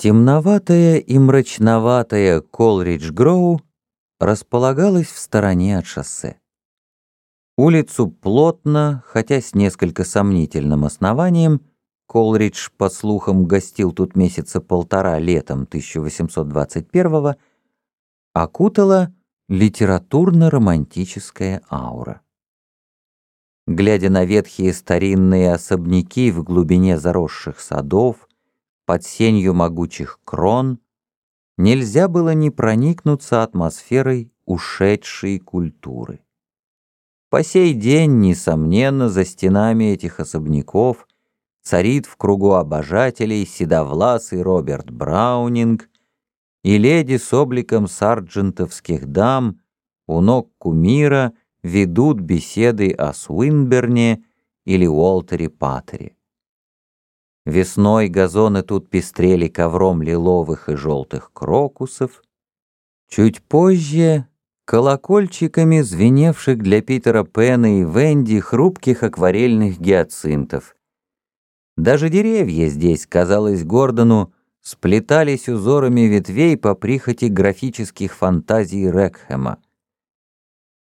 Темноватая и мрачноватая Колридж-Гроу располагалась в стороне от шоссе. Улицу плотно, хотя с несколько сомнительным основанием, Колридж, по слухам, гостил тут месяца полтора летом 1821-го, окутала литературно-романтическая аура. Глядя на ветхие старинные особняки в глубине заросших садов, под сенью могучих крон, нельзя было не проникнуться атмосферой ушедшей культуры. По сей день, несомненно, за стенами этих особняков царит в кругу обожателей седовласый Роберт Браунинг и леди с обликом сарджентовских дам у ног кумира ведут беседы о Свинберне или Уолтере Паттере. Весной газоны тут пестрели ковром лиловых и желтых крокусов. Чуть позже колокольчиками звеневших для Питера Пена и Венди хрупких акварельных гиацинтов. Даже деревья здесь, казалось Гордону, сплетались узорами ветвей по прихоти графических фантазий Рекхема.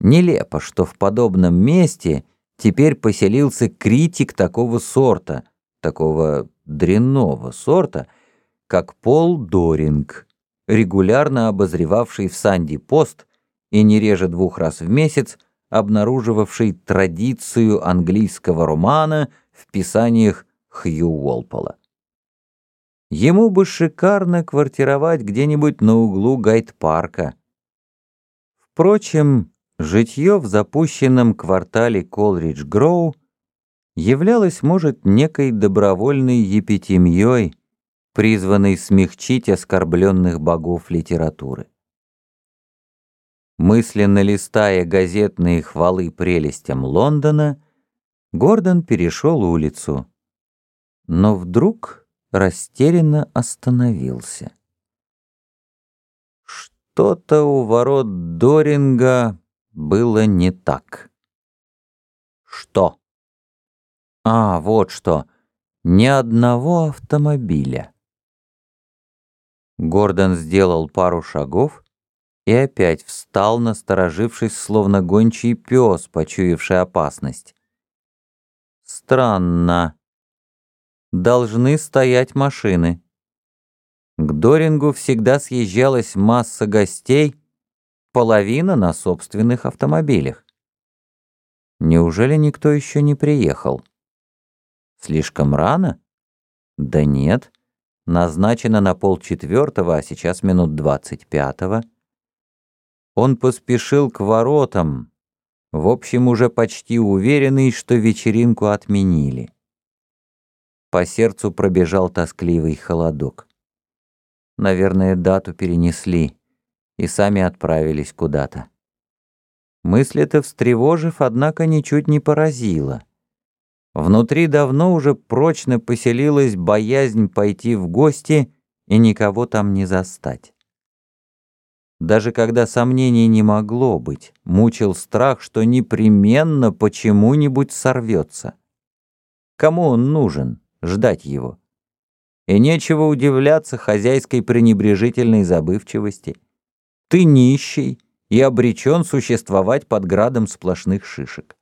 Нелепо, что в подобном месте теперь поселился критик такого сорта, такого дрянного сорта, как Пол Доринг, регулярно обозревавший в Санди-Пост и не реже двух раз в месяц обнаруживавший традицию английского романа в писаниях Хью Уолпола. Ему бы шикарно квартировать где-нибудь на углу Гайд-парка. Впрочем, житье в запущенном квартале Колридж-Гроу являлось, может, некой добровольной епитемьей, призванной смягчить оскорбленных богов литературы. Мысленно листая газетные хвалы прелестям Лондона, Гордон перешел улицу, но вдруг растерянно остановился. Что-то у ворот Доринга было не так. Что? А, вот что. Ни одного автомобиля. Гордон сделал пару шагов и опять встал, насторожившись, словно гончий пес, почуявший опасность. Странно. Должны стоять машины. К Дорингу всегда съезжалась масса гостей, половина на собственных автомобилях. Неужели никто еще не приехал? Слишком рано? Да нет. Назначено на полчетвертого, а сейчас минут двадцать пятого. Он поспешил к воротам, в общем, уже почти уверенный, что вечеринку отменили. По сердцу пробежал тоскливый холодок. Наверное, дату перенесли и сами отправились куда-то. Мысль эта, встревожив, однако, ничуть не поразила. Внутри давно уже прочно поселилась боязнь пойти в гости и никого там не застать. Даже когда сомнений не могло быть, мучил страх, что непременно почему-нибудь сорвется. Кому он нужен? Ждать его. И нечего удивляться хозяйской пренебрежительной забывчивости. Ты нищий и обречен существовать под градом сплошных шишек.